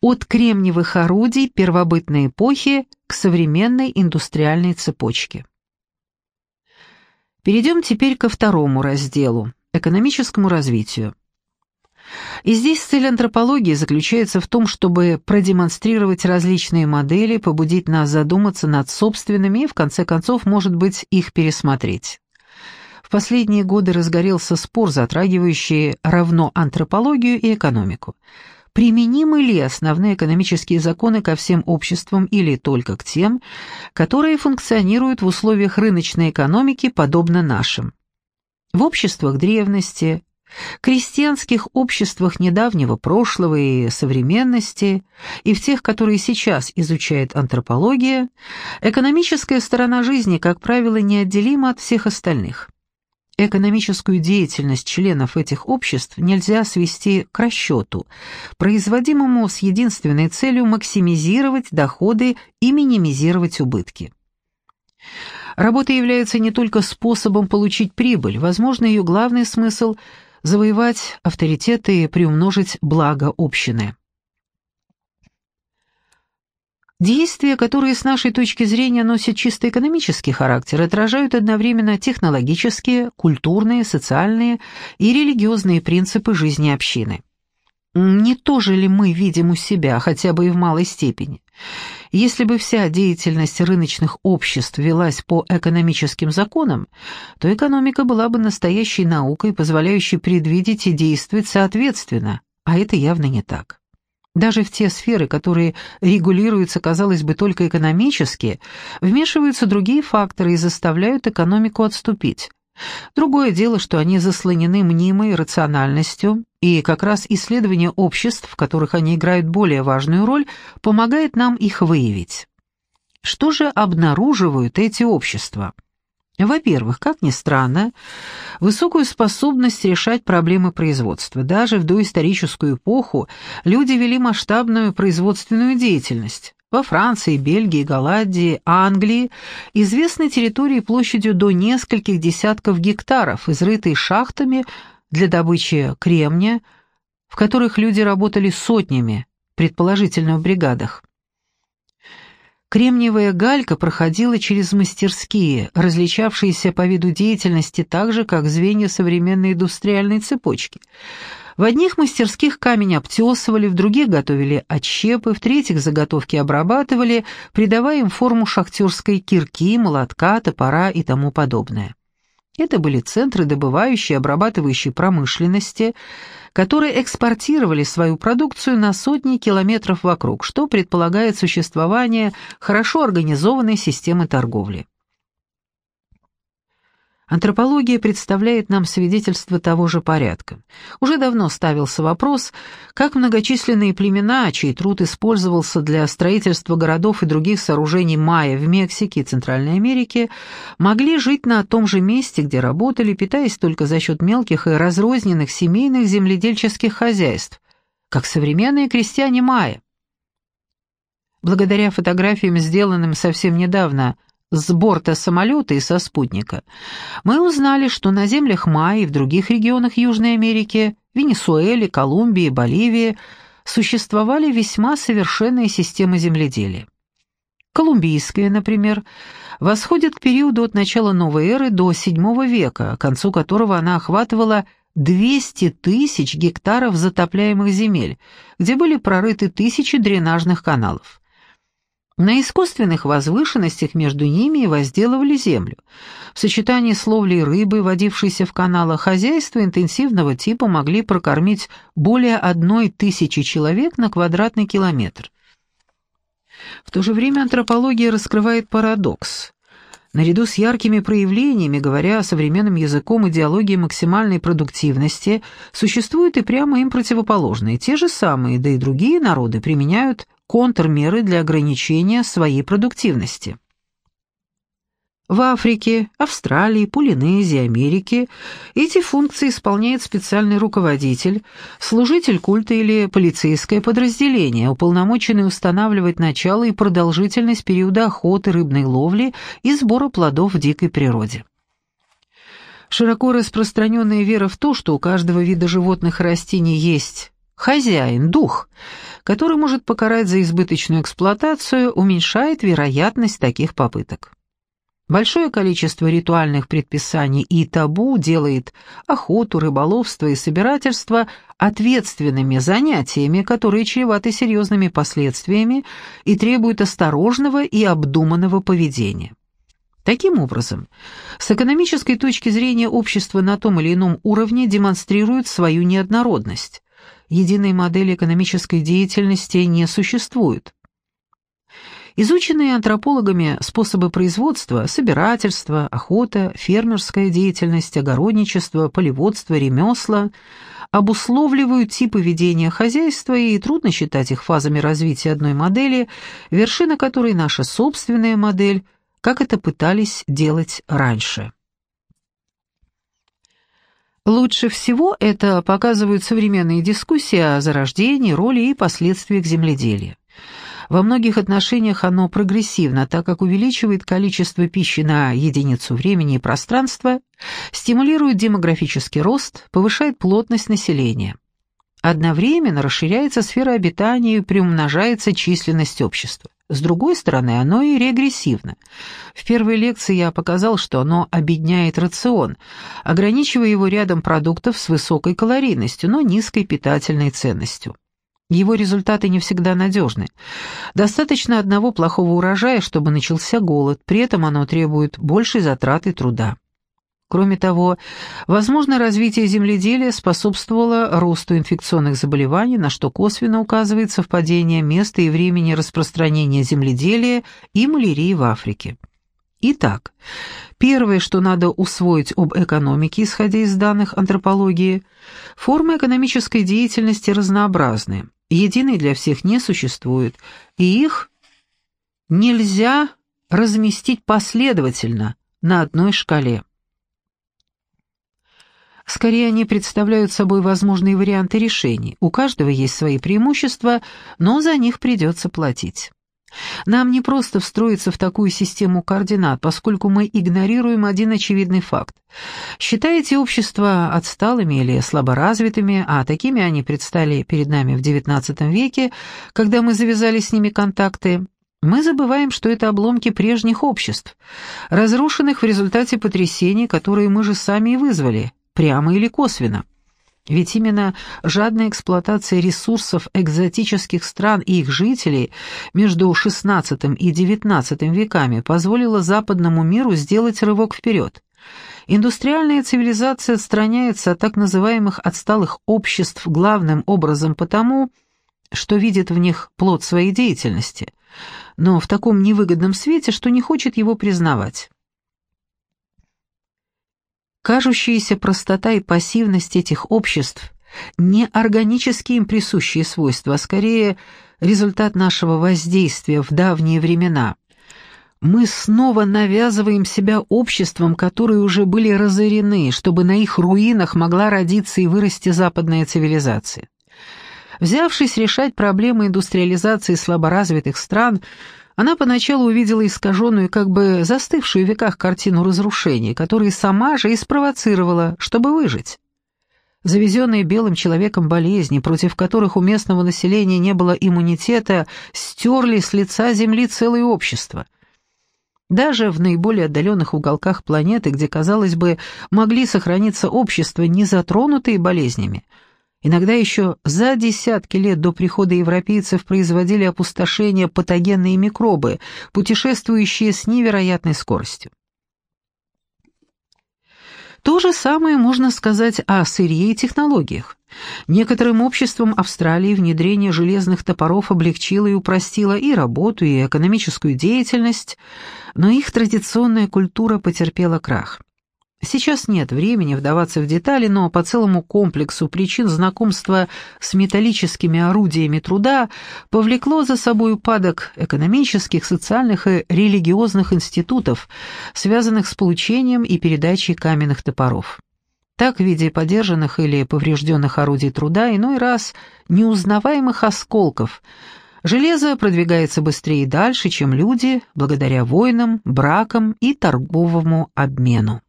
от кремниевых орудий первобытной эпохи к современной индустриальной цепочке. Перейдем теперь ко второму разделу – экономическому развитию. И здесь цель антропологии заключается в том, чтобы продемонстрировать различные модели, побудить нас задуматься над собственными и, в конце концов, может быть, их пересмотреть. В последние годы разгорелся спор, затрагивающий равно антропологию и экономику. Применимы ли основные экономические законы ко всем обществам или только к тем, которые функционируют в условиях рыночной экономики, подобно нашим? В обществах древности, крестьянских обществах недавнего прошлого и современности и в тех, которые сейчас изучает антропология, экономическая сторона жизни, как правило, неотделима от всех остальных. Экономическую деятельность членов этих обществ нельзя свести к расчету, производимому с единственной целью максимизировать доходы и минимизировать убытки. Работа является не только способом получить прибыль, возможно, ее главный смысл – завоевать авторитет и приумножить благо общины. Действия, которые с нашей точки зрения носят чисто экономический характер, отражают одновременно технологические, культурные, социальные и религиозные принципы жизни общины. Не то же ли мы видим у себя, хотя бы и в малой степени? Если бы вся деятельность рыночных обществ велась по экономическим законам, то экономика была бы настоящей наукой, позволяющей предвидеть и действовать соответственно, а это явно не так. Даже в те сферы, которые регулируются, казалось бы, только экономически, вмешиваются другие факторы и заставляют экономику отступить. Другое дело, что они заслонены мнимой рациональностью, и как раз исследование обществ, в которых они играют более важную роль, помогает нам их выявить. Что же обнаруживают эти общества? Во-первых, как ни странно, высокую способность решать проблемы производства. Даже в доисторическую эпоху люди вели масштабную производственную деятельность. Во Франции, Бельгии, Голландии, Англии известны территории площадью до нескольких десятков гектаров, изрытые шахтами для добычи кремния, в которых люди работали сотнями, предположительно в бригадах. Кремниевая галька проходила через мастерские, различавшиеся по виду деятельности так же, как звенья современной индустриальной цепочки – в одних мастерских камень обтесывали, в других готовили отщепы, в третьих заготовки обрабатывали, придавая им форму шахтерской кирки, молотка, топора и тому подобное. Это были центры добывающей и обрабатывающей промышленности, которые экспортировали свою продукцию на сотни километров вокруг, что предполагает существование хорошо организованной системы торговли. Антропология представляет нам свидетельство того же порядка. Уже давно ставился вопрос, как многочисленные племена, чей труд использовался для строительства городов и других сооружений майя в Мексике и Центральной Америке, могли жить на том же месте, где работали, питаясь только за счет мелких и разрозненных семейных земледельческих хозяйств, как современные крестьяне майя. Благодаря фотографиям, сделанным совсем недавно – с борта самолета и со спутника, мы узнали, что на землях Майи в других регионах Южной Америки, Венесуэле, Колумбии, Боливии существовали весьма совершенные системы земледелия. Колумбийская, например, восходит к периоду от начала новой эры до VII века, к концу которого она охватывала 200 тысяч гектаров затопляемых земель, где были прорыты тысячи дренажных каналов. На искусственных возвышенностях между ними возделывали землю. В сочетании с ловлей рыбы, водившейся в каналах, хозяйства интенсивного типа могли прокормить более одной тысячи человек на квадратный километр. В то же время антропология раскрывает парадокс. Наряду с яркими проявлениями, говоря современным языком идеологии максимальной продуктивности, существуют и прямо им противоположные. Те же самые, да и другие народы применяют контрмеры для ограничения своей продуктивности. В Африке, Австралии, Полинезии, Америке эти функции исполняет специальный руководитель, служитель культа или полицейское подразделение, уполномоченный устанавливать начало и продолжительность периода охоты, рыбной ловли и сбора плодов в дикой природе. Широко распространенная вера в то, что у каждого вида животных и растений есть хозяин, дух – который может покарать за избыточную эксплуатацию, уменьшает вероятность таких попыток. Большое количество ритуальных предписаний и табу делает охоту, рыболовство и собирательство ответственными занятиями, которые чреваты серьезными последствиями и требуют осторожного и обдуманного поведения. Таким образом, с экономической точки зрения общество на том или ином уровне демонстрирует свою неоднородность. Единой модели экономической деятельности не существует. Изученные антропологами способы производства, собирательства, охота, фермерская деятельность, огородничество, полеводство, ремесла обусловливают типы ведения хозяйства, и трудно считать их фазами развития одной модели, вершина которой наша собственная модель, как это пытались делать раньше. Лучше всего это показывают современные дискуссии о зарождении, роли и последствиях земледелия. Во многих отношениях оно прогрессивно, так как увеличивает количество пищи на единицу времени и пространства, стимулирует демографический рост, повышает плотность населения. Одновременно расширяется сфера обитания и приумножается численность общества. С другой стороны, оно и регрессивно. В первой лекции я показал, что оно обедняет рацион, ограничивая его рядом продуктов с высокой калорийностью, но низкой питательной ценностью. Его результаты не всегда надежны. Достаточно одного плохого урожая, чтобы начался голод, при этом оно требует большей затраты труда. Кроме того, возможно, развитие земледелия способствовало росту инфекционных заболеваний, на что косвенно указывает совпадение места и времени распространения земледелия и малярии в Африке. Итак, первое, что надо усвоить об экономике, исходя из данных антропологии, формы экономической деятельности разнообразны единой для всех не существует, и их нельзя разместить последовательно на одной шкале. Скорее, они представляют собой возможные варианты решений. У каждого есть свои преимущества, но за них придется платить. Нам не просто встроиться в такую систему координат, поскольку мы игнорируем один очевидный факт. Считаете общество отсталыми или слаборазвитыми, а такими они предстали перед нами в XIX веке, когда мы завязали с ними контакты, мы забываем, что это обломки прежних обществ, разрушенных в результате потрясений, которые мы же сами и вызвали, прямо или косвенно. Ведь именно жадная эксплуатация ресурсов экзотических стран и их жителей между XVI и XIX веками позволила западному миру сделать рывок вперед. Индустриальная цивилизация отстраняется от так называемых отсталых обществ главным образом потому, что видит в них плод своей деятельности, но в таком невыгодном свете, что не хочет его признавать. Кажущаяся простота и пассивность этих обществ не органические им присущие свойства, а скорее результат нашего воздействия в давние времена. Мы снова навязываем себя обществам, которые уже были разорены, чтобы на их руинах могла родиться и вырасти западная цивилизация. Взявшись решать проблемы индустриализации слаборазвитых стран, она поначалу увидела искаженную, как бы застывшую в веках картину разрушений, которые сама же и спровоцировала, чтобы выжить. Завезенные белым человеком болезни, против которых у местного населения не было иммунитета, стерли с лица земли целое общество. Даже в наиболее отдаленных уголках планеты, где, казалось бы, могли сохраниться общества, не затронутые болезнями, Иногда еще за десятки лет до прихода европейцев производили опустошение патогенные микробы, путешествующие с невероятной скоростью. То же самое можно сказать о сырье и технологиях. Некоторым обществам Австралии внедрение железных топоров облегчило и упростило и работу, и экономическую деятельность, но их традиционная культура потерпела крах. Сейчас нет времени вдаваться в детали, но по целому комплексу причин знакомства с металлическими орудиями труда повлекло за собой упадок экономических, социальных и религиозных институтов, связанных с получением и передачей каменных топоров. Так, в виде подержанных или поврежденных орудий труда, иной раз неузнаваемых осколков, железо продвигается быстрее и дальше, чем люди, благодаря войнам, бракам и торговому обмену.